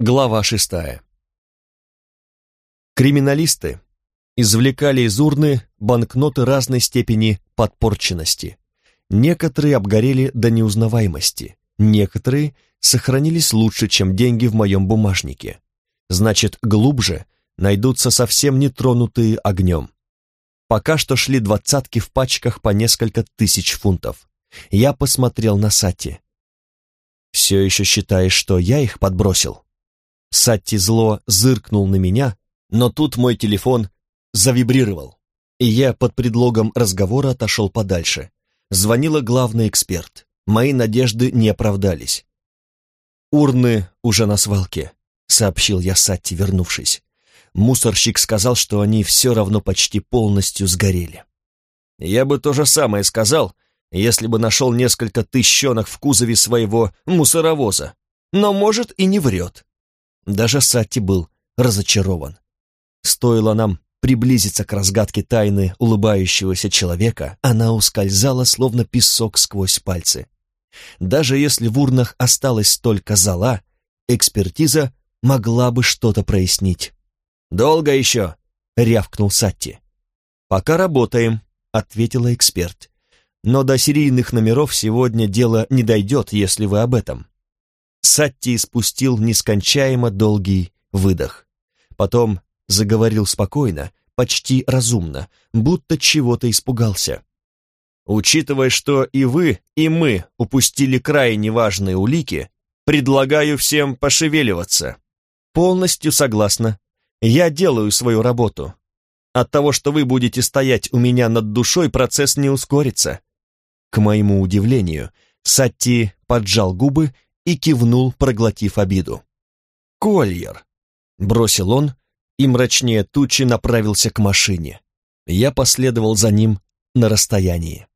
Глава шестая. Криминалисты извлекали из урны банкноты разной степени подпорченности. Некоторые обгорели до неузнаваемости, некоторые сохранились лучше, чем деньги в моем бумажнике. Значит, глубже найдутся совсем нетронутые огнем. Пока что шли двадцатки в пачках по несколько тысяч фунтов. Я посмотрел на Сати. «Все еще считаешь, что я их подбросил?» Сатти зло зыркнул на меня, но тут мой телефон завибрировал, и я под предлогом разговора отошел подальше. Звонила главный эксперт. Мои надежды не оправдались. «Урны уже на свалке», — сообщил я Сатти, вернувшись. Мусорщик сказал, что они все равно почти полностью сгорели. «Я бы то же самое сказал, если бы нашел несколько тыщенок в кузове своего мусоровоза. Но, может, и не врет. Даже Сатти был разочарован. Стоило нам приблизиться к разгадке тайны улыбающегося человека, она ускользала, словно песок сквозь пальцы. Даже если в урнах осталось столько зола, экспертиза могла бы что-то прояснить. «Долго еще?» — рявкнул Сатти. «Пока работаем», — ответила эксперт. «Но до серийных номеров сегодня дело не дойдет, если вы об этом. Сатти спустил нескончаемо долгий выдох. Потом заговорил спокойно, почти разумно, будто чего-то испугался. «Учитывая, что и вы, и мы упустили крайне важные улики, предлагаю всем пошевеливаться». «Полностью согласна. Я делаю свою работу. От того, что вы будете стоять у меня над душой, процесс не ускорится». К моему удивлению, Сатти поджал губы и кивнул, проглотив обиду. «Кольер!» — бросил он и мрачнее тучи направился к машине. Я последовал за ним на расстоянии.